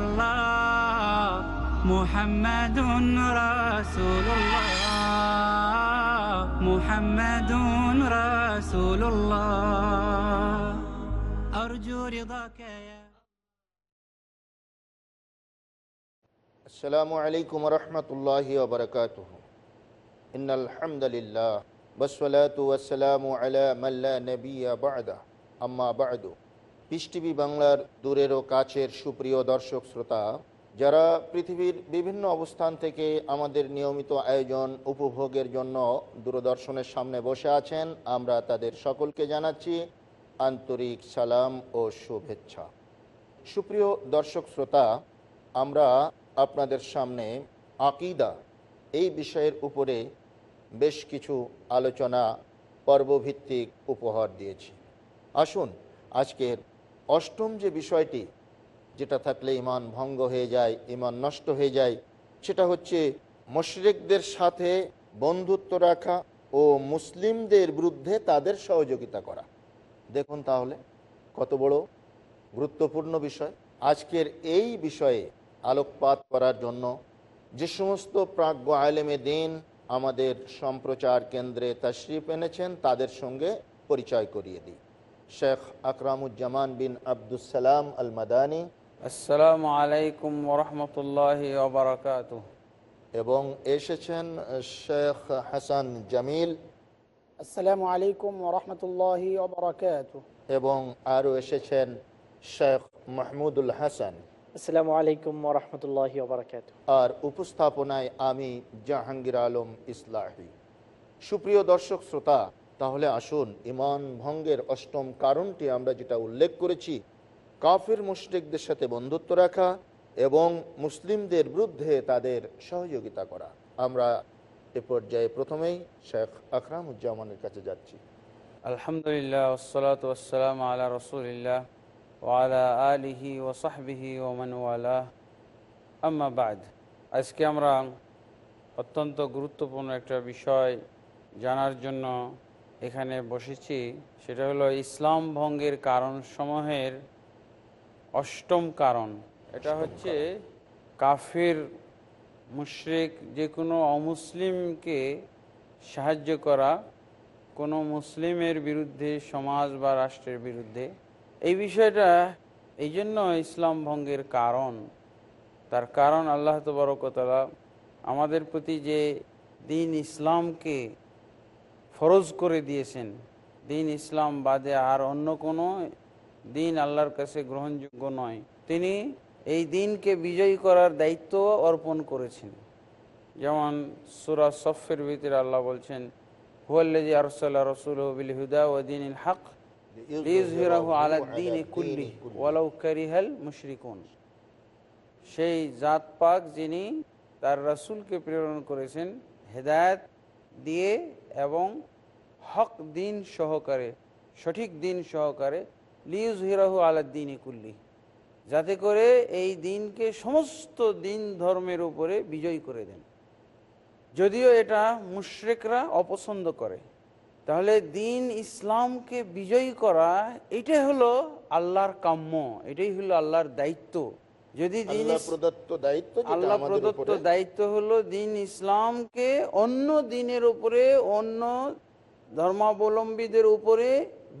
الله محمد رسول الله محمد رسول الله. أرجو رضاك يا السلام عليكم ورحمة الله وبركاته. إن الحمد لله والصلاة والسلام على من لا نبي بعده. أما بعد piece TV বাংলার দূরের ও কাছের সুপ্রিয় দর্শক শ্রোতা, যারা পৃথিবীর বিভিন্ন অবস্থান থেকে আমাদের নিয়মিত আয়োজন উপভোগের জন্য দূরদর্শনের সামনে বসে আছেন, আমরা তাদের সকলকে জানাচ্ছি আন্তরিক সালাম ও শুভেচ্ছা। সুপ্রিয় দর্শক শ্রোতা, আমরা আপনাদের সামনে আকিদা এই বিষয়ের উপরে বেশ কিছু আলোচনা পর্বভিত্তিক উপহার দিয়েছি। আসুন আজকের অষ্টম যে বিষয়টি, যেটা থাকলে ইমান ভঙ্গ হয়ে যায় ইমান নষ্ট হয়ে যায়, সেটা হচ্ছে মশরেকদের সাথে বন্ধুত্ব রাখা ও মুসলিমদের বিরুদ্ধে তাদের সহযোগিতা করা। দেখুন তাহলে, কত বড় গুরুত্বপূর্ণ বিষয়। আজকের এই বিষয়ে আলোকপাত করার জন্য যে সমস্ত প্রাজ্ঞ আলেমে দিন আমাদের সম্প্রচার কেন্দ্রে তশরিফ এনেছেন, তাদের সঙ্গে পরিচয় করিয়ে দিই। শেখ আকরামুজ্জামান বিন আবদুসালাম আল মাদানী আসসালামু আলাইকুম ওরহমতুল্লাহ ওবরাকাত এবং এসেছেন শেখ হাসান জামিল। আসসালামু আলাইকুম ওরহমতুল্লাহ ওবরাকাত এবং আরও এসেছেন শেখ মাহমুদুল হাসান। আসসালামু আলাইকুম ওরহমতুল্লাহ ওবরাকাত আর উপস্থাপনায় আমি জাহাঙ্গীর আলম ইসলাহি। সুপ্রিয় দর্শক শ্রোতা তাহলে আসুন ইমান ভঙ্গের অষ্টম কারণটি আমরা যেটা উল্লেখ করেছি, কাফের মুশরিকদের সাথে বন্ধুত্ব রাখা এবং মুসলিমদের বিরুদ্ধে তাদের সহযোগিতা করা। আমরা এ পর্যায়ে প্রথমেই শেখ আকরামুজ্জামানের কাছে যাচ্ছি। আলহামদুলিল্লাহ ওয়ালা আলিহি ওসাহবিহি ওমান ওয়ালা আজকে আমরা অত্যন্ত গুরুত্বপূর্ণ একটা বিষয় জানার জন্য এখানে বসেছি সেটা হলো ইসলাম ভঙ্গের কারণ সমূহের অষ্টম কারণ। এটা হচ্ছে কাফের মুশরিক যে কোনো অমুসলিমকে সাহায্য করা কোনো মুসলিমের বিরুদ্ধে সমাজ বা রাষ্ট্রের বিরুদ্ধে। এই বিষয়টা এই জন্য ইসলাম ভঙ্গের কারণ। তার কারণ আল্লাহ তবরকতলা আমাদের প্রতি যে দিন ইসলামকে ফরজ করে দিয়েছেন। দিন ইসলাম বাদে আর অন্য কোনো দিন আল্লাহর কাছে গ্রহণযোগ্য নয়। তিনি এই দিনকে বিজয়ী করার দায়িত্ব অর্পণ করেছেন। যেমন সুরা সফের ভিতরে আল্লাহ বলছেন হুয়াল্লাজি আরসাল্লাহ রসুল বিল হুদা ও দিন হক সেই জাত পাক যিনি তার রাসূলকে প্রেরণ করেছেন, হেদায়েত দিয়ে এবং হক দিন সহকারে সঠিক দিন সহকারে লিউজ হিরাহু আলাদ্দিনী কুল্লি। যাতে করে এই দিনকে সমস্ত দিন ধর্মের উপরে বিজয় করে দেন। যদিও এটা মুশরেকরা অপছন্দ করে। তাহলে দিন ইসলামকে বিজয়ী করা এটাই হলো আল্লাহর কাম্য এটাই হলো আল্লাহর দায়িত্ব। যদি প্রদত্ত দায়িত্ব আল্লাহ প্রদত্ত দায়িত্ব হলো দিন ইসলামকে অন্য দিনের উপরে অন্য ধর্মাবলম্বীদের উপরে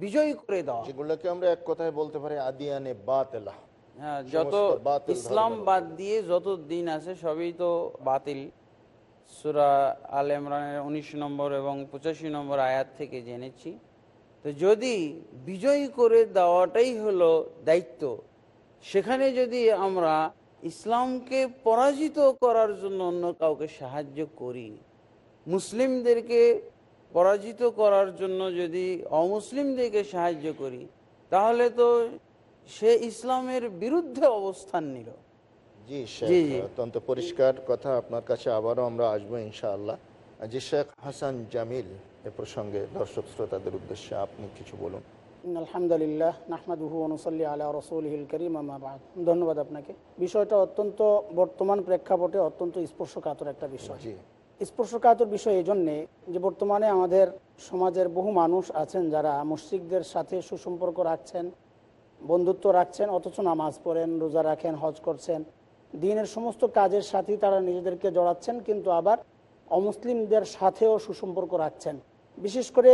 বিজয়ী করে দেওয়া। যেগুলোকে আমরা এক কথায় বলতে পারি আদিয়ানে বাতেলা। হ্যাঁ যত ইসলাম বাদ দিয়ে যত দিন আছে সবই তো বাতিল। সুরা আল ইমরানের উনিশ নম্বর এবং পঁচাশি নম্বর আয়াত থেকে জেনেছি। তো যদি বিজয়ী করে দেওয়াটাই হলো দায়িত্ব সেখানে যদি আমরা ইসলামকে পরাজিত করার জন্য অন্য কাউকে সাহায্য করি মুসলিমদেরকে পরাজিত করার জন্য যদি অমুসলিমদেরকে সাহায্য করি তাহলে তো সে ইসলামের বিরুদ্ধে অবস্থান নিল। জি জি, অত্যন্ত পরিষ্কার কথা আপনার কাছে আবারও আমরা আসব ইনশাআল্লাহ। জি শেখ হাসান জামিল এ প্রসঙ্গে দর্শক শ্রোতাদের উদ্দেশ্যে আপনি কিছু বলুন। আলহামদুলিল্লাহ নাহমাদুহু অনুসল্লি আলা রসুলহিল করিম আমাবাদ ধন্যবাদ আপনাকে। বিষয়টা অত্যন্ত বর্তমান প্রেক্ষাপটে অত্যন্ত স্পর্শকাতর একটা বিষয়। জি। স্পর্শকাতর বিষয় এই জন্যে যে বর্তমানে আমাদের সমাজের বহু মানুষ আছেন যারা মুশ্রিকদের সাথে সুসম্পর্ক রাখছেন, বন্ধুত্ব রাখছেন, অথচ নামাজ পড়েন, রোজা রাখেন, হজ করছেন। দিনের সমস্ত কাজের সাথেই তারা নিজেদেরকে জড়াচ্ছেন, কিন্তু আবার অমুসলিমদের সাথেও সুসম্পর্ক রাখছেন। বিশেষ করে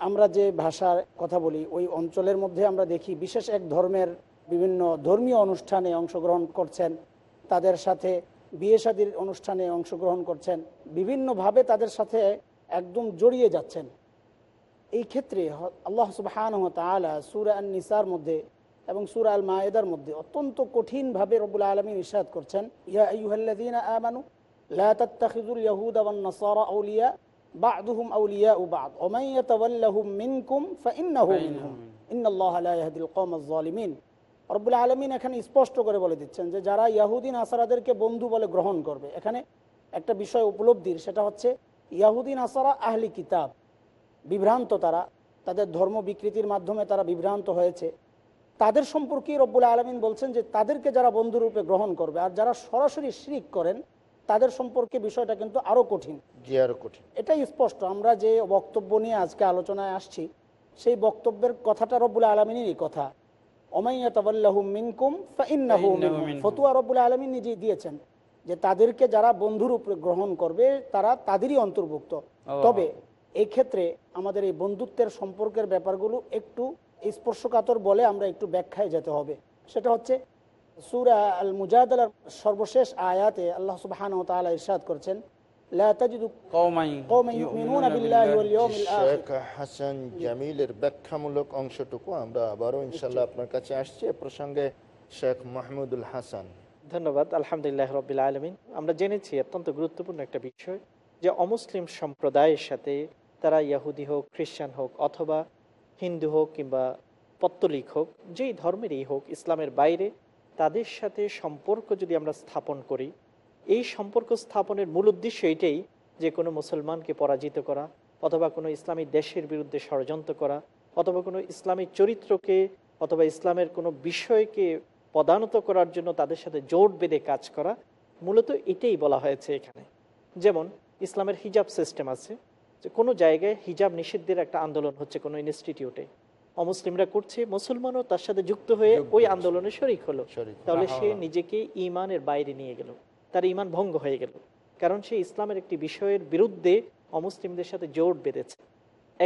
আমরা যে ভাষার কথা বলি, ওই অঞ্চলের মধ্যে আমরা দেখি বিশেষ এক ধর্মের বিভিন্ন ধর্মীয় অনুষ্ঠানে অংশগ্রহণ করছেন। তাদের সাথে বিয়ে শাদির অনুষ্ঠানে অংশগ্রহণ করছেন, বিভিন্নভাবে তাদের সাথে একদম জড়িয়ে যাচ্ছেন। এই ক্ষেত্রে আল্লাহ সুবহান তালা সুরা আল নিসার মধ্যে এবং সুরা আল মায়েদার মধ্যে অত্যন্ত কঠিনভাবে রবুল আলমী ইরশাদ করছেন, ইয়া আউলিয়া, বা'দুহুম ইয়াতাওয়াল্লাহুম মিনকুম রব্বুল আলমিন এখানে স্পষ্ট করে বলে দিচ্ছেন যে যারা ইয়াহুদিন আসারাদেরকে বন্ধু বলে গ্রহণ করবে এখানে একটা বিষয় উপলব্ধির সেটা হচ্ছে ইয়াহুদিন আসারা আহলি কিতাব বিভ্রান্ত তারা তাদের ধর্ম বিকৃতির মাধ্যমে তারা বিভ্রান্ত হয়েছে। তাদের সম্পর্কে রব্বুল আলমিন বলছেন যে তাদেরকে যারা বন্ধুরূপে গ্রহণ করবে আর যারা সরাসরি শিরিক করেন তাদের সম্পর্কে বিষয়টা কিন্তু আরও কঠিন। জি আরও কঠিন। এটাই স্পষ্ট। আমরা যে বক্তব্য নিয়ে আজকে আলোচনায় আসছি সেই বক্তব্যের কথাটা রব্বুল আলমিনেরই কথা। ফতুয়া রব্বুল আলমিন নিজেই দিয়েছেন যে তাদেরকে যারা বন্ধুর উপরে গ্রহণ করবে তারা তাদেরই অন্তর্ভুক্ত। তবে এই ক্ষেত্রে আমাদের এই বন্ধুত্বের সম্পর্কের ব্যাপারগুলো একটু স্পর্শকাতর বলে আমরা একটু ব্যাখ্যায় যেতে হবে। সেটা হচ্ছে সুরা আল মুজাদালার সর্বশেষ আয়াতে আল্লাহ সুবহানাহু ওয়া তাআলা ইরশাদ করছেন লা তাজিদু কওমাই কওমান ইউমিনুনা বিল্লাহি ওয়াল ইয়াউমিল আখির শেখ হাসান জামিলের ব্যাখ্যামূলক অংশটুকু আমরা আবারও ইনশাল্লাহ আপনার কাছে আসছি। প্রসঙ্গে শেখ মাহমুদুল হাসান। ধন্যবাদ আলহামদুলিল্লাহ রবিল আলমিন। আমরা জেনেছি অত্যন্ত গুরুত্বপূর্ণ একটা বিষয় যে অমুসলিম সম্প্রদায়ের সাথে তারা ইয়াহুদি হোক খ্রিস্টান হোক অথবা হিন্দু হোক কিংবা পত্তলিক হোক যেই ধর্মেরই হোক ইসলামের বাইরে তাদের সাথে সম্পর্ক যদি আমরা স্থাপন করি এই সম্পর্ক স্থাপনের মূল উদ্দেশ্য এইটাই যে কোনো মুসলমানকে পরাজিত করা অথবা কোনো ইসলামী দেশের বিরুদ্ধে ষড়যন্ত্র করা অথবা কোনো ইসলামী চরিত্রকে অথবা ইসলামের কোনো বিষয়কে পদানত করার জন্য তাদের সাথে জোট বেঁধে কাজ করা মূলত এটাই বলা হয়েছে এখানে। যেমন ইসলামের হিজাব সিস্টেম আছে যে কোনো জায়গায় হিজাব নিষিদ্ধের একটা আন্দোলন হচ্ছে কোনো ইনস্টিটিউটে। অমুসলিমরা করছে মুসলমানও তার সাথে যুক্ত হয়ে ওই আন্দোলনে শরিক হলো। তাহলে সে নিজেকে ইমানের বাইরে নিয়ে গেল। তার ইমান ভঙ্গ হয়ে গেল। কারণ সে ইসলামের একটি বিষয়ের বিরুদ্ধে অমুসলিমদের সাথে জোট বেঁধেছে।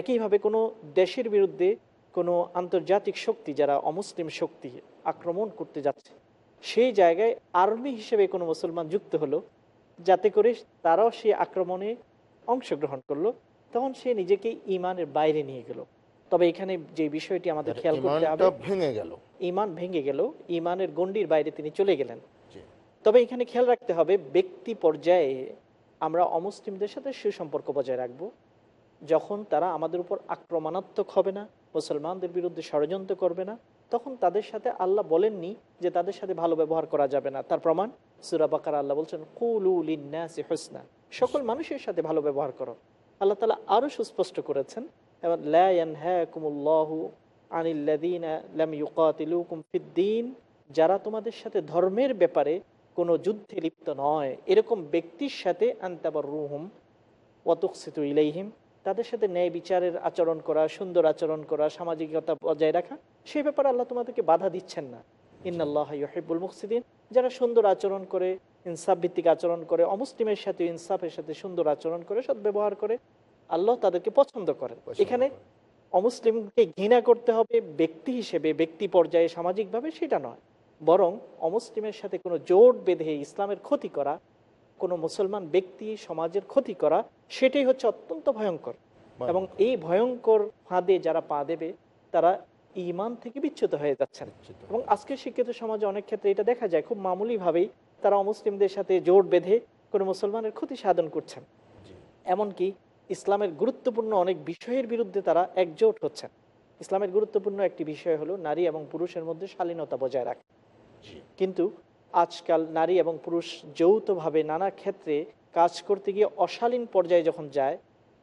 একইভাবে কোনো দেশের বিরুদ্ধে কোনো আন্তর্জাতিক শক্তি যারা অমুসলিম শক্তি আক্রমণ করতে যাচ্ছে সেই জায়গায় আর্মি হিসেবে কোনো মুসলমান যুক্ত হলো যাতে করে তারাও সে আক্রমণে অংশগ্রহণ করল তখন সে নিজেকে ইমানের বাইরে নিয়ে গেল। তবে এখানে যে বিষয়টি আমাদের খেয়াল করতে হবে ভেঙে গেল। ইমান ভেঙে গেল ইমানের গণ্ডির বাইরে তিনি চলে গেলেন। তবে এখানে খেয়াল রাখতে হবে, ব্যক্তি পর্যায়ে আমরা অমুসলিমদের সাথে সুসম্পর্ক বজায় রাখব। যখন তারা আমাদের উপর আক্রমণাত্মক হবে না, মুসলমানদের বিরুদ্ধে ষড়যন্ত্র করবে না, তখন তাদের সাথে আল্লাহ বলেননি যে তাদের সাথে ভালো ব্যবহার করা যাবে না। তার প্রমাণ সুরাবাকার আল্লাহ বলছেন কুলুলিনাসি হোসনা। সকল মানুষের সাথে ভালো ব্যবহার করো। আল্লাহ তালা আরও সুস্পষ্ট করেছেন এবং লা ইয়ানহাকুমুল্লাহু আনিল্লাযীনা লাম ইউকাতিলুকুম ফিদ্দীন যারা তোমাদের সাথে ধর্মের ব্যাপারে কোনো যুদ্ধে লিপ্ত নয়। এরকম ব্যক্তির সাথে আন্তাবার রুহুম ওয়াতুকসিত ইলাইহিম তাদের সাথে ন্যায় বিচারের আচরণ করা সুন্দর আচরণ করা সামাজিকতা বজায় রাখা সেই ব্যাপারে আল্লাহ তোমাদেরকে বাধা দিচ্ছেন না। ইন্নাল্লাহ ইহিবুল মুকসিদিন যারা সুন্দর আচরণ করে ইনসাফ ভিত্তিক আচরণ করে অমুসলিমের সাথে ইনসাফের সাথে সুন্দর আচরণ করে সৎ ব্যবহার করে আল্লাহ তাদেরকে পছন্দ করেন এখানে অমুসলিমকে ঘৃণা করতে হবে ব্যক্তি হিসেবে ব্যক্তি পর্যায়ে সামাজিকভাবে সেটা নয়। বরং অমুসলিমের সাথে কোনো জোট বেঁধে ইসলামের ক্ষতি করা কোনো মুসলমান ব্যক্তি সমাজের ক্ষতি করা সেটাই হচ্ছে অত্যন্ত ভয়ঙ্কর। এবং এই ভয়ঙ্কর ফাঁদে যারা পা দেবে তারা ইমান থেকে বিচ্যুত হয়ে যাচ্ছেন। এবং আজকে শিক্ষিত সমাজে অনেক ক্ষেত্রে এটা দেখা যায় খুব মামুলিভাবেই তারা অমুসলিমদের সাথে জোট বেঁধে কোনো মুসলমানের ক্ষতি সাধন করছেন। এমনকি ইসলামের গুরুত্বপূর্ণ অনেক বিষয়ের বিরুদ্ধে তারা একজোট হচ্ছেন। ইসলামের গুরুত্বপূর্ণ একটি বিষয় হলো নারী এবং পুরুষের মধ্যে শালীনতা বজায় রাখা। কিন্তু আজকাল নারী এবং পুরুষ যৌথভাবে নানা ক্ষেত্রে কাজ করতে গিয়ে অশালীন পর্যায়ে যখন যায়,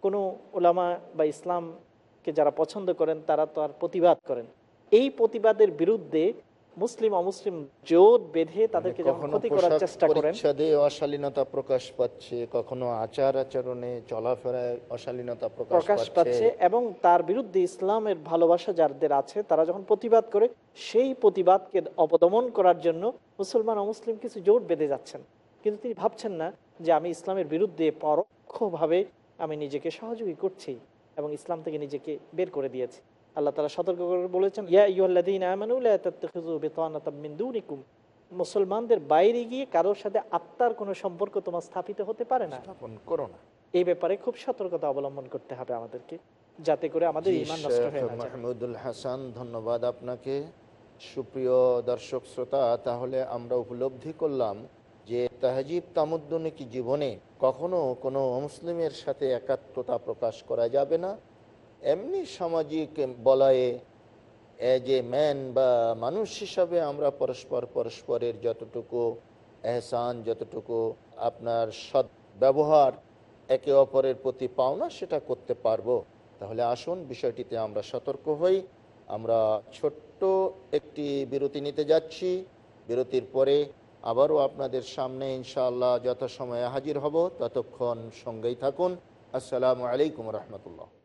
কোনো ওলামা বা ইসলামকে যারা পছন্দ করেন তারা তো আর প্রতিবাদ করেন। এই প্রতিবাদের বিরুদ্ধে মুসলিম অমুসলিম জোট বেঁধে তাদেরকে যখন ক্ষতি করার চেষ্টা করেন অশালীনতা প্রকাশ পাচ্ছে কখনো আচার আচরণে চলাফেরায় অশালীনতা প্রকাশ পাচ্ছে এবং তার বিরুদ্ধে ইসলামের ভালোবাসা যাদের আছে তারা যখন প্রতিবাদ করে সেই প্রতিবাদকে অবদমন করার জন্য মুসলমান অমুসলিম কিছু জোট বেঁধে যাচ্ছেন। কিন্তু তিনি ভাবছেন না যে আমি ইসলামের বিরুদ্ধে পরোক্ষভাবে আমি নিজেকে সহযোগী করছি এবং ইসলাম থেকে নিজেকে বের করে দিয়েছি। আল্লাহ তালা সতর্ক করে বলেছেন ইয়া মুসলমানদের বাইরে গিয়ে কারোর সাথে আত্মার কোনো সম্পর্ক তোমার স্থাপিত হতে পারে না। করো না। এই ব্যাপারে খুব সতর্কতা অবলম্বন করতে হবে আমাদেরকে যাতে করে আমাদের ইমান নষ্ট হয়ে না মাহমুদুল হাসান ধন্যবাদ আপনাকে। সুপ্রিয় দর্শক শ্রোতা তাহলে আমরা উপলব্ধি করলাম যে তাহজিব তামুদ্দনিক জীবনে কখনো কোনো মুসলিমের সাথে একাত্মতা প্রকাশ করা যাবে না। এমনি সামাজিক বলয়ে এজ এ ম্যান বা মানুষ হিসাবে আমরা পরস্পর পরস্পরের যতটুকু এহসান, যতটুকু আপনার সৎ ব্যবহার একে অপরের প্রতি পাওনা সেটা করতে পারব। তাহলে আসুন বিষয়টিতে আমরা সতর্ক হই। আমরা ছোট্ট একটি বিরতি নিতে যাচ্ছি। বিরতির পরে আবারও আপনাদের সামনে ইনশাআল্লাহ যথাসময়ে হাজির হব। ততক্ষণ সঙ্গেই থাকুন। আসসালামু আলাইকুম রহমতুল্লাহ।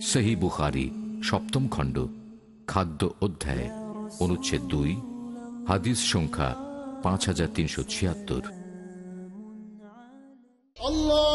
সেহি বুখারি, সপ্তম খণ্ড, খাদ্য অধ্যায়, অনুচ্ছেদ দুই, হাদিস সংখ্যা পাঁচ হাজার তিনশো ছিয়াত্তর। আল্লাহ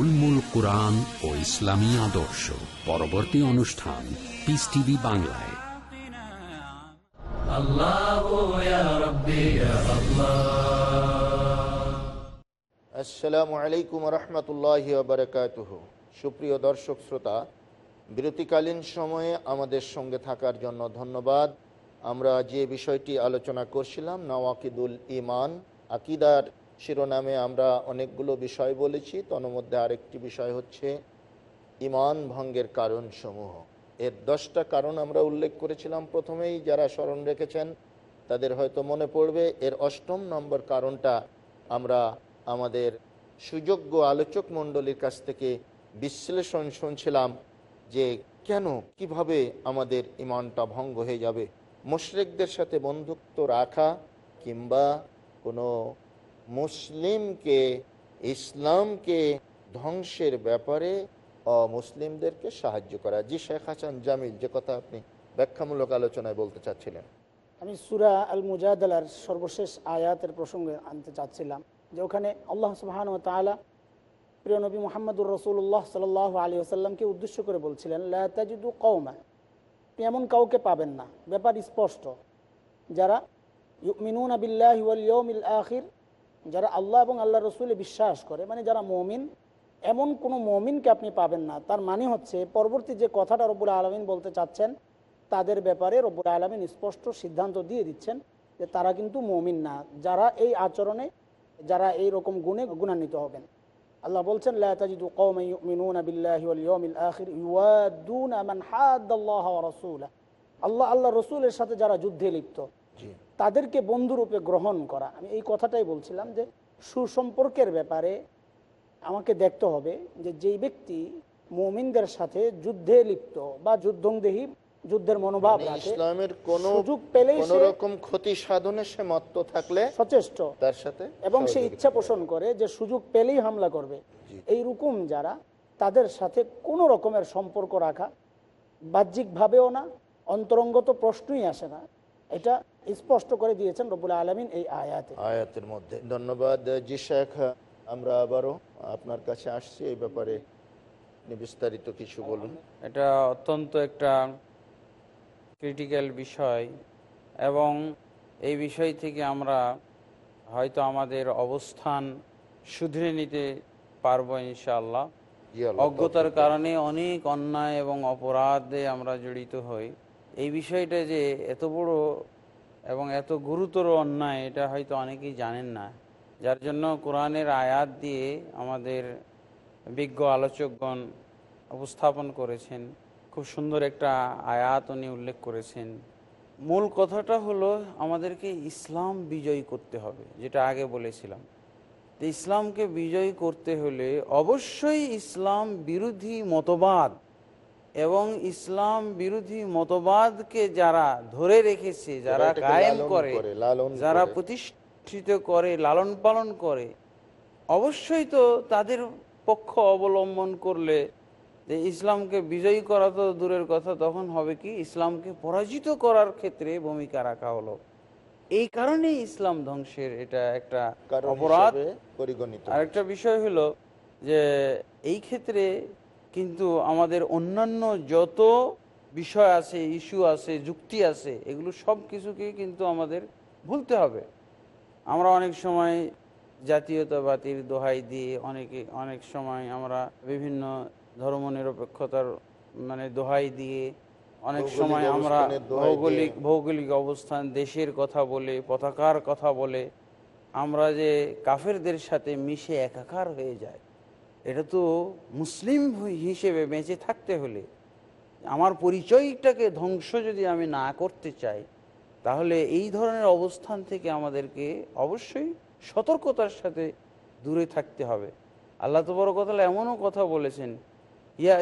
উলমুল কোরআন ও ইসলামী আদর্শ। পরবর্তী অনুষ্ঠান পিস টিভি বাংলায়। আসসালামু আলাইকুম রহমতুল্লাহ বারকাত সুপ্রিয় দর্শক শ্রোতা বিরতিকালীন সময়ে আমাদের সঙ্গে থাকার জন্য ধন্যবাদ। আমরা যে বিষয়টি আলোচনা করছিলাম নওয়াকিদুল ইমান আকিদার শিরোনামে আমরা অনেকগুলো বিষয় বলেছি, তন্মধ্যে আরেকটি বিষয় হচ্ছে ইমান ভঙ্গের কারণসমূহ। এর দশটা কারণ আমরা উল্লেখ করেছিলাম প্রথমেই, যারা স্মরণ রেখেছেন তাদের হয়তো মনে পড়বে, এর অষ্টম নম্বর কারণটা আমরা আমাদের সুযোগ্য আলোচক মণ্ডলীর কাছ থেকে বিশ্লেষণ শুনছিলাম যে কেন, কীভাবে আমাদের ইমানটা ভঙ্গ হয়ে যাবে। মুশরিকদের সাথে বন্ধুত্ব রাখা কিংবা কোনো মুসলিমকে, ইসলামকে ধ্বংসের ব্যাপারে অমুসলিমদেরকে সাহায্য করা। জি শেখ হাসান জামিল, যে কথা আপনি ব্যাখ্যামূলক আলোচনায় বলতে চাচ্ছিলেন। আমি সুরা আল মুজাদালার সর্বশেষ আয়াতের প্রসঙ্গে আনতে চাচ্ছিলাম, যে ওখানে আল্লাহ সুবাহান ও তালা প্রিয় নবী মোহাম্মদুর রসুল্লাহ সাল আলী আসাল্লামকে উদ্দেশ্য করে বলছিলেন লাতাজিদু কৌমা এমন কাউকে পাবেন না। ব্যাপার স্পষ্ট। যারা মিনুন আবিল্লাহ আখির যারা আল্লাহ এবং আল্লাহ রসুলে বিশ্বাস করে মানে যারা মমিন, এমন কোনো মমিনকে আপনি পাবেন না। তার মানে হচ্ছে, পরবর্তী যে কথাটা রব্বুল আলমিন বলতে চাচ্ছেন, তাদের ব্যাপারে রব্বুল আলমিন স্পষ্ট সিদ্ধান্ত দিয়ে দিচ্ছেন যে তারা কিন্তু মমিন না। যারা এই আচরণে, যারা এই রকম গুণে গুণান্বিত হবেন। আল্লাহ বলছেন আল্লাহ আল্লাহ রসুলের সাথে যারা যুদ্ধে লিপ্ত তাদেরকে বন্ধুরূপে গ্রহণ করা। আমি এই কথাটাই বলছিলাম যে সুসম্পর্কের ব্যাপারে আমাকে দেখতে হবে যে যেই ব্যক্তি মুমিনদের সাথে যুদ্ধে লিপ্ত বা যুদ্ধংদেহী যুদ্ধের মনোভাব মানে ইসলামের কোন সুযোগ সে রকম ক্ষতি সাধনে সে মত্ত থাকলে সচেষ্ট তার সাথে এবং সে ইচ্ছা পোষণ করে যে সুযোগ পেলেই হামলা করবে। এই রকম যারা তাদের সাথে কোনো রকমের সম্পর্ক রাখা বাহ্যিকভাবেও না অন্তরঙ্গত প্রশ্নই আসে না। এটা স্পষ্ট করে দিয়েছেন রবুল আলমিন এই আয়াতে। আয়াতের মধ্যে। ধন্যবাদ জি শেখ আমরা আবারও আপনার কাছে আসছি এই ব্যাপারে। বিস্তারিত কিছু বলুন। এটা অত্যন্ত একটা ক্রিটিক্যাল বিষয় এবং এই বিষয় থেকে আমরা হয়তো আমাদের অবস্থান শুধরে নিতে পারব ইনশাআল্লাহ। জি অজ্ঞতার কারণে অনেক অন্যায় এবং অপরাধে আমরা জড়িত হই। এই বিষয়টা যে এত বড় এবং এত গুরুতর অন্যায়, এটা হয়তো অনেকেই জানেন না। যার জন্য কোরআনের আয়াত দিয়ে আমাদের বিজ্ঞ আলোচকগণ উপস্থাপন করেছেন। খুব সুন্দর একটা আয়াত উনি উল্লেখ করেছেন। মূল কথাটা হলো, আমাদেরকে ইসলাম বিজয়ী করতে হবে, যেটা আগে বলেছিলাম। ইসলামকে বিজয়ী করতে হলে অবশ্যই ইসলাম বিরোধী মতবাদ এবং ইসলাম বিরোধী মতবাদকে যারা ধরে রেখেছে যারা কায়েম করে যারা প্রতিষ্ঠিত করে লালন পালন করে অবশ্যই তো তাদের পক্ষ অবলম্বন করলে যে ইসলামকে বিজয়ী করা তো দূরের কথা তখন হবে কি ইসলামকে পরাজিত করার ক্ষেত্রে ভূমিকা রাখা হলো। এই কারণেই ইসলাম ধ্বংসের এটা একটা অপরাধ। পরিগণিত আরেকটা বিষয় হলো যে এই ক্ষেত্রে কিন্তু আমাদের অন্যান্য যত বিষয় আছে ইস্যু আছে যুক্তি আছে এগুলো সব কিছুকে কিন্তু আমাদের ভুলতে হবে আমরা অনেক সময় জাতীয়তাবাদীর দোহাই দিয়ে অনেকে অনেক সময় আমরা বিভিন্ন ধর্মনিরপেক্ষতার মানে দোহাই দিয়ে অনেক সময় আমরা। ভৌগোলিক ভৌগোলিক অবস্থান দেশের কথা বলে পতাকার কথা বলে আমরা যে কাফেরদের সাথে মিশে একাকার হয়ে যায় এটা তো মুসলিম হিসেবে বেঁচে থাকতে হলে, আমার পরিচয়টাকে ধ্বংস যদি আমি না করতে চাই, তাহলে এই ধরনের অবস্থান থেকে আমাদেরকে অবশ্যই সতর্কতার সাথে দূরে থাকতে হবে। আল্লাহ তো বড় কথা এমনও কথা বলেছেন, ইয়া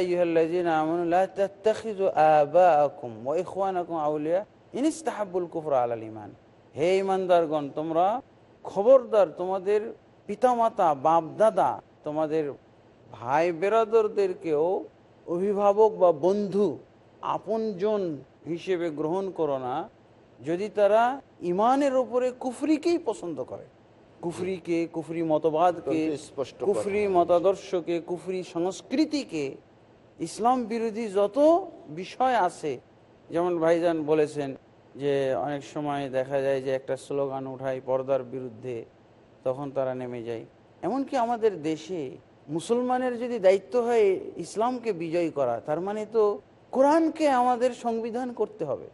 আউলিয়া ইন ইসতাহাব্বুল কুফরা আলাল ঈমান। হে ঈমানদারগণ, তোমরা খবরদার, তোমাদের পিতামাতা বাপ দাদা তোমাদের ভাই বেরাদরদেরকেও অভিভাবক বা বন্ধু আপনজন হিসেবে গ্রহণ করো না যদি তারা ইমানের উপরে কুফরিকেই পছন্দ করে। কুফরিকে কুফরি মতবাদকে স্পষ্ট কুফরি মতাদর্শকে কুফরি সংস্কৃতিকে ইসলাম বিরোধী যত বিষয় আছে যেমন ভাইজান বলেছেন যে অনেক সময় দেখা যায় যে একটা স্লোগান উঠায় পর্দার বিরুদ্ধে তখন তারা নেমে যায়। এমনকি আমাদের দেশে মুসলমানের যদি দায়িত্ব হয় ইসলামকে বিজয় করা, তার মানে তো কোরআনকে আমাদের সংবিধান করতে হবে।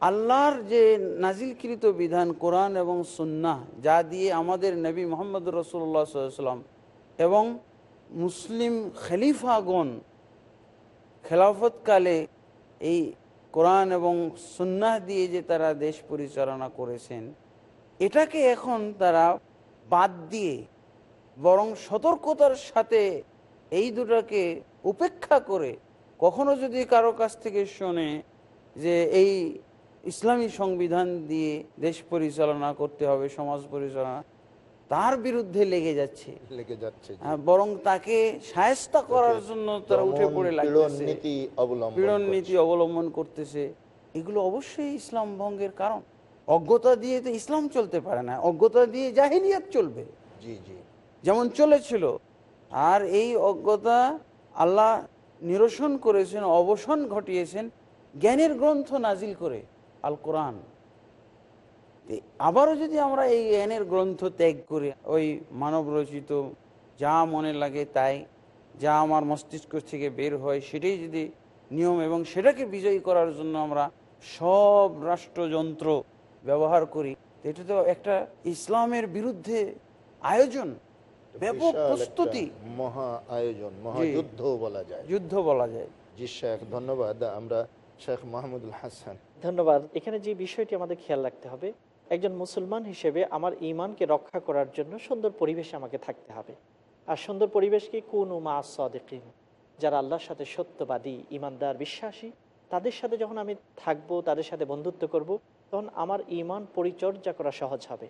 আল্লাহর যে নাজিলকৃত বিধান, কোরআন এবং সুন্নাহ, যা দিয়ে আমাদের নবী মোহাম্মদ রসুল্লাহ সাল্লাম এবং মুসলিম খলিফাগণ খেলাফতকালে এই কোরআন এবং সুন্নাহ দিয়ে যে তারা দেশ পরিচালনা করেছেন, এটাকে এখন তারা বাদ দিয়ে বরং সতর্কতার সাথে এই দুটাকে উপেক্ষা করে কখনো যদি কারও কাছ থেকে শোনে যে এই ইসলামী সংবিধান দিয়ে দেশ পরিচালনা করতে হবে সমাজ পরিচালনা তার বিরুদ্ধে লেগে যাচ্ছে। লেগে যাচ্ছে হ্যাঁ, বরং তাকে সায়স্তা করার জন্য তারা উঠে পড়ে পীড়ন নীতি অবলম্বন পীড়ন নীতি অবলম্বন করতেছে এগুলো অবশ্যই ইসলাম ভঙ্গের কারণ। অজ্ঞতা দিয়ে তো ইসলাম চলতে পারে না অজ্ঞতা দিয়ে জাহিলিয়াত চলবে। জি জি। যেমন চলেছিল। আর এই অজ্ঞতা আল্লাহ নিরসন করেছেন, অবসান ঘটিয়েছেন, জ্ঞানের গ্রন্থ নাজিল করে আল কোরআন আবারও যদি আমরা এই জ্ঞানের গ্রন্থ ত্যাগ করি, ওই মানব রচিত যা মনে লাগে তাই, যা আমার মস্তিষ্ক থেকে বের হয়, সেটাই যদি নিয়ম এবং সেটাকে বিজয়ী করার জন্য আমরা সব রাষ্ট্রযন্ত্র ব্যবহার করি এটা তো একটা ইসলামের বিরুদ্ধে আয়োজন। ব্যাপক প্রস্তুতি। মহা আয়োজন মহাযুদ্ধ বলা যায়। যুদ্ধ বলা যায়। জি শেখ ধন্যবাদ। আমরা শেখ মাহমুদুল হাসান। ধন্যবাদ। এখানে যে বিষয়টি আমাদের খেয়াল রাখতে হবে একজন মুসলমান হিসেবে আমার ইমানকে রক্ষা করার জন্য সুন্দর পরিবেশে আমাকে থাকতে হবে। আর সুন্দর পরিবেশ কি কোন মা সদেকিন যারা আল্লাহর সাথে সত্যবাদী ইমানদার বিশ্বাসী তাদের সাথে যখন আমি থাকব তাদের সাথে বন্ধুত্ব করব তখন আমার ইমান পরিচর্যা করা সহজ হবে।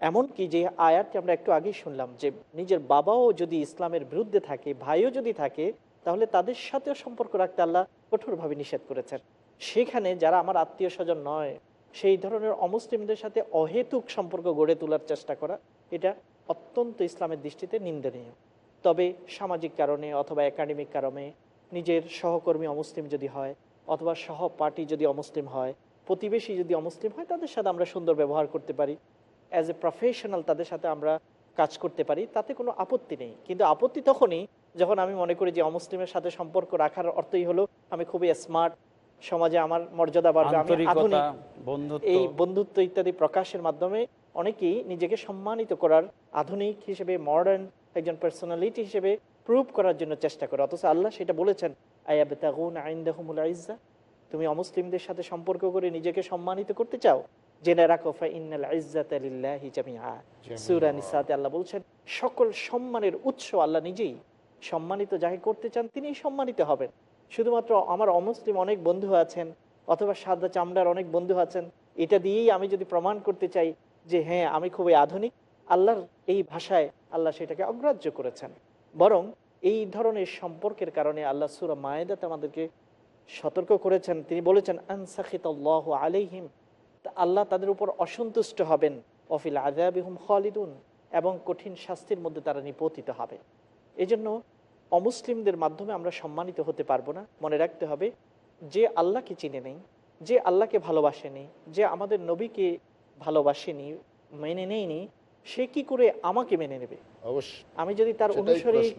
এমনকি যে আয়াতটি আমরা একটু আগেই শুনলাম যে নিজের বাবাও যদি ইসলামের বিরুদ্ধে থাকে, ভাইও যদি থাকে, তাহলে তাদের সাথেও সম্পর্ক রাখতে আল্লাহ কঠোরভাবে নিষেধ করেছেন। সেখানে যারা আমার আত্মীয় স্বজন নয়, সেই ধরনের অমুসলিমদের সাথে অহেতুক সম্পর্ক গড়ে তোলার চেষ্টা করা, এটা অত্যন্ত ইসলামের দৃষ্টিতে নিন্দনীয়। তবে সামাজিক কারণে অথবা একাডেমিক কারণে নিজের সহকর্মী অমুসলিম যদি হয়, অথবা সহপাঠী যদি অমুসলিম হয়, প্রতিবেশী যদি অমুসলিম হয়, তাদের সাথে আমরা সুন্দর ব্যবহার করতে পারি। অ্যাজ এ প্রফেশনাল তাদের সাথে আমরা কাজ করতে পারি তাতে কোনো আপত্তি নেই। কিন্তু আপত্তি তখনই যখন আমি মনে করি যে অমুসলিমের সাথে সম্পর্ক রাখার অর্থই হলো আমি খুবই স্মার্ট সমাজে আমার মর্যাদা বাড়বে আমি আধুনিক। এই বন্ধুত্ব ইত্যাদি প্রকাশের মাধ্যমে অনেকেই নিজেকে সম্মানিত করার আধুনিক হিসেবে মডার্ন একজন পার্সোনালিটি হিসেবে প্রুভ করার জন্য চেষ্টা করে। অথচ আল্লাহ সেটা বলেছেন আয়াবেতাগুন আইন্দাহুমুল ইজ্জা? তুমি অমুসলিমদের সাথে সম্পর্ক করে নিজেকে সম্মানিত করতে চাও? জেনে রাখো নিসাতে আল্লাহ বলছেন সকল সম্মানের উৎস আল্লাহ নিজেই। সম্মানিত যাকে করতে চান তিনিই সম্মানিত হবেন। শুধুমাত্র আমার অমুসলিম অনেক বন্ধু আছেন অথবা সাদা চামড়ার অনেক বন্ধু আছেন এটা দিয়েই আমি যদি প্রমাণ করতে চাই যে হ্যাঁ আমি খুবই আধুনিক আল্লাহর এই ভাষায় আল্লাহ সেটাকে অগ্রাহ্য করেছেন। বরং এই ধরনের সম্পর্কের কারণে আল্লাহ সুরা মায়েদাতে আমাদেরকে সতর্ক করেছেন। তিনি বলেছেন আনসাখিত আলাইহিম তা আল্লাহ তাদের উপর অসন্তুষ্ট হবেন। অফিল আজাবিহুম খালিদুন এবং কঠিন শাস্তির মধ্যে তারা নিপতিত হবে। এজন্য অমুসলিমদের মাধ্যমে আমরা সম্মানিত হতে পারব না। মনে রাখতে হবে যে আল্লাহকে চিনে নেই যে আল্লাহকে ভালোবাসেনি যে আমাদের নবীকে ভালোবাসেনি মেনে নেয়নি সে কি করে আমাকে মেনে নেবে? আমি যদি তার অনুসারী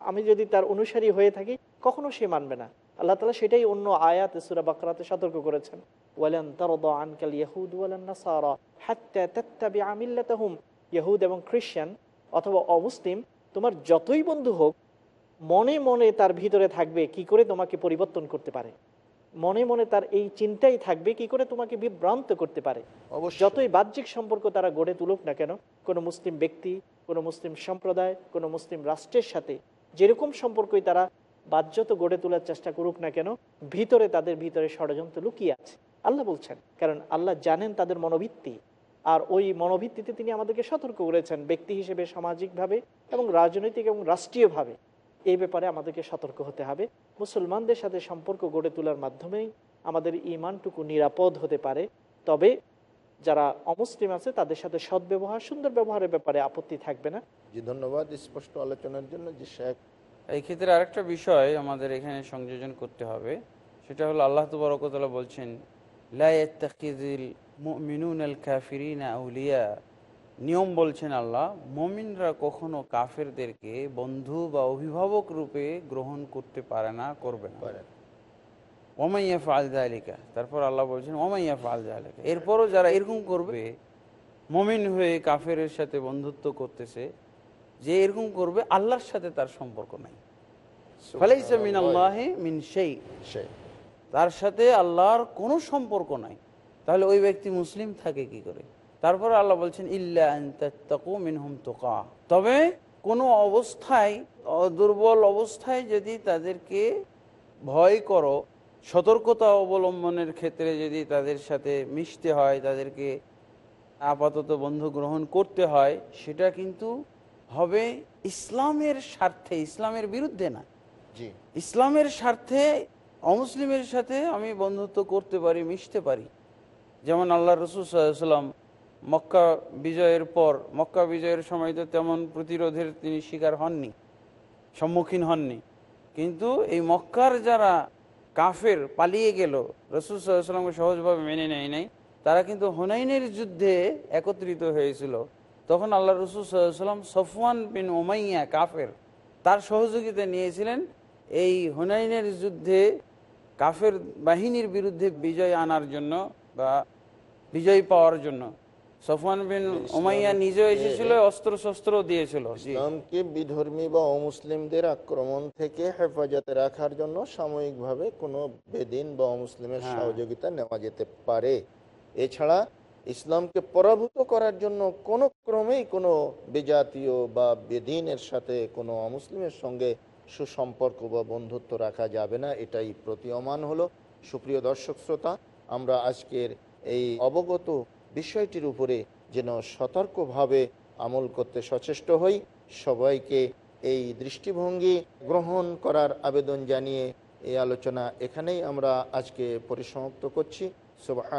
আমি যদি তার অনুসারী হয়ে থাকি কখনো সে মানবে না। আল্লাহ তালা সেটাই অন্য আয়াত সুরা বাকরাতে সতর্ক করেছেন। ওয়ালান তারদা আনকাল ইয়াহুদ ওয়ালান নাসারা হাত্তা এবং অথবা অমুসলিম তোমার যতই বন্ধু হোক মনে মনে তার ভিতরে থাকবে কি করে তোমাকে পরিবর্তন করতে পারে। মনে মনে তার এই চিন্তাই থাকবে কি করে তোমাকে বিভ্রান্ত করতে পারে। অবশ্যই। যতই বাহ্যিক সম্পর্ক তারা গড়ে তুলুক না কেন কোনো মুসলিম ব্যক্তি কোনো মুসলিম সম্প্রদায় কোনো মুসলিম রাষ্ট্রের সাথে যেরকম সম্পর্কই তারা বাহ্যত গড়ে তোলার চেষ্টা করুক না কেন ভিতরে তাদের ভিতরে ষড়যন্ত্র লুকিয়ে আছে। আল্লাহ বলছেন কারণ আল্লাহ জানেন তাদের মনোবৃত্তি। আর ওই মনোভিত্তিতে তিনি আমাদেরকে সতর্ক করেছেন ব্যক্তি হিসেবে সামাজিকভাবে এবং রাজনৈতিক এবং রাষ্ট্রীয়ভাবে। এই ব্যাপারে আমাদেরকে সতর্ক হতে হবে। মুসলমানদের সাথে সম্পর্ক গড়ে তোলার মাধ্যমেই আমাদের ইমানটুকু নিরাপদ হতে পারে। তবে যারা অমুসলিম আছে তাদের সাথে সদ্ব্যবহার সুন্দর ব্যবহারের ব্যাপারে আপত্তি থাকবে না। জি ধন্যবাদ স্পষ্ট আলোচনার জন্য যে শেখ। এই ক্ষেত্রে আরেকটা বিষয় আমাদের এখানে সংযোজন করতে হবে। সেটা হলো আল্লাহ তবরকতলা বলছেন আউলিয়া নিয়ম বলছেন আল্লাহ মমিনরা কখনো কাফেরদেরকে বন্ধু বা অভিভাবক রূপে গ্রহণ করতে পারে না করবে না। ওমাইয়া ফাল জালিকা তারপর আল্লাহ বলছেন ওমাইয়া ফাল জালিকা এরপরও যারা এরকম করবে মমিন হয়ে কাফেরের সাথে বন্ধুত্ব করতেছে যে এরকম করবে আল্লাহর সাথে তার সম্পর্ক নাই। ফালাইসা মিন আল্লাহে মিন সেই তার সাথে আল্লাহর কোনো সম্পর্ক নাই। তাহলে ওই ব্যক্তি মুসলিম থাকে কি করে? তারপরে আল্লাহ বলছেন ইল্লা আন তাত্তাকু মিনহুম তুকা। তবে কোনো অবস্থায় দুর্বল অবস্থায় যদি তাদেরকে ভয় করো সতর্কতা অবলম্বনের ক্ষেত্রে যদি তাদের সাথে মিশতে হয় তাদেরকে আপাতত বন্ধু গ্রহণ করতে হয় সেটা কিন্তু হবে ইসলামের স্বার্থে ইসলামের বিরুদ্ধে না। ইসলামের স্বার্থে অমুসলিমের সাথে আমি বন্ধুত্ব করতে পারি, মিশতে পারি। যেমন আল্লাহ রসুল সাল্লাম মক্কা বিজয়ের পর, মক্কা বিজয়ের সময় তো তেমন প্রতিরোধের তিনি শিকার হননি, সম্মুখীন হননি। কিন্তু এই মক্কার যারা কাফের পালিয়ে গেল, রসুল সাল্লামকে সহজভাবে মেনে নেয় নাই, তারা কিন্তু হুনাইনের যুদ্ধে একত্রিত হয়েছিল। তখন আল্লাহ রসুল সাল্লাম সফওয়ান বিন ওমাইয়া কাফের, তার সহযোগিতা নিয়েছিলেন এই হুনাইনের যুদ্ধে কাফের বাহিনীর বিরুদ্ধে বিজয় আনার জন্য বা বিজয় পাওয়ার জন্য। সফওয়ান বিন ওমাইয়া নিজে এসেছিল অস্ত্র শস্ত্র দিয়েছিল। ইসলামকে বিধর্মী বা অমুসলিমদের আক্রমণ থেকে হেফাজতে রাখার জন্য সাময়িকভাবে কোনো বেদিন বা অমুসলিমের হ্যাঁ। সহযোগিতা নেওয়া যেতে পারে। এছাড়া ইসলামকে পরাভূত করার জন্য কোনো ক্রমেই কোনো বিজাতীয় বা বেদিনের সাথে কোনো অমুসলিমের সঙ্গে সুসম্পর্ক বা বন্ধুত্ব রাখা যাবে না, এটাই প্রতীয়মান হলো। সুপ্রিয় দর্শক শ্রোতা, আমরা আজকের এই অবগত বিষয়টির উপরে যেন সতর্কভাবে আমল করতে সচেষ্ট হই, সবাইকে এই দৃষ্টিভঙ্গি গ্রহণ করার আবেদন জানিয়ে এই আলোচনা এখানেই আমরা আজকে পরিসমাপ্ত করছি। সুবাহ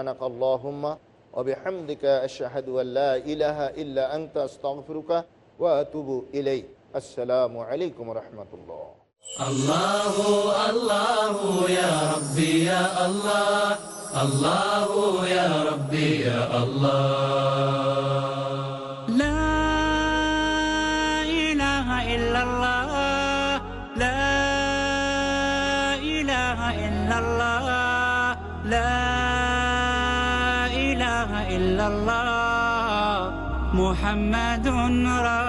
শাহাদু আল্লাহ ইলাহা ইল্লা আংতা স্তফরুকা ওয়া তুবু ইলাই السلام عليكم ورحمة الله. الله الله يا ربي يا الله الله يا ربي يا الله لا إله إلا الله لا إله إلا الله لا إله إلا الله محمد رب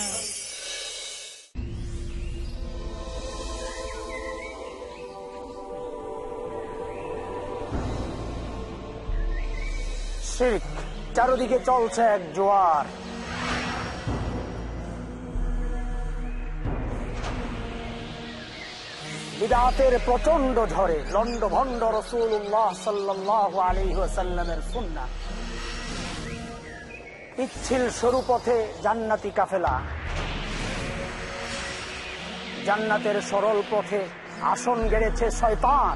শিখ চারদিকে চলছে এক জোয়ার। বিদাতের প্রচণ্ড ঝড়ে লন্ড ভন্ড রসুল্লাহ সাল্লাহ আলী সাল্লামের সুন্না পিচ্ছিল সরু পথে জান্নাতি কাফেলা। জান্নাতের সরল পথে আসন গেড়েছে শয়তান।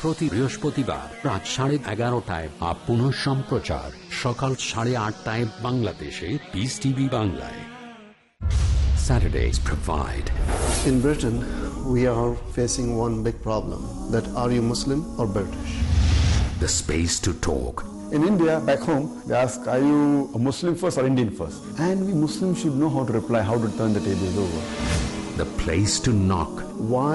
প্রতি বৃহস্পতিবার রাত সাড়ে এগারোটায় বা পুনঃ সম্প্রচার সকাল সাড়ে আটটায় বাংলাদেশে পিস টিভি বাংলায় Saturdays provide In Britain, we are facing one big problem that are you Muslim or British? the space to talk In India, back home, they ask, are you a Muslim first or Indian first? And we Muslims should know how to reply, how to turn the tables over. the place to knock Why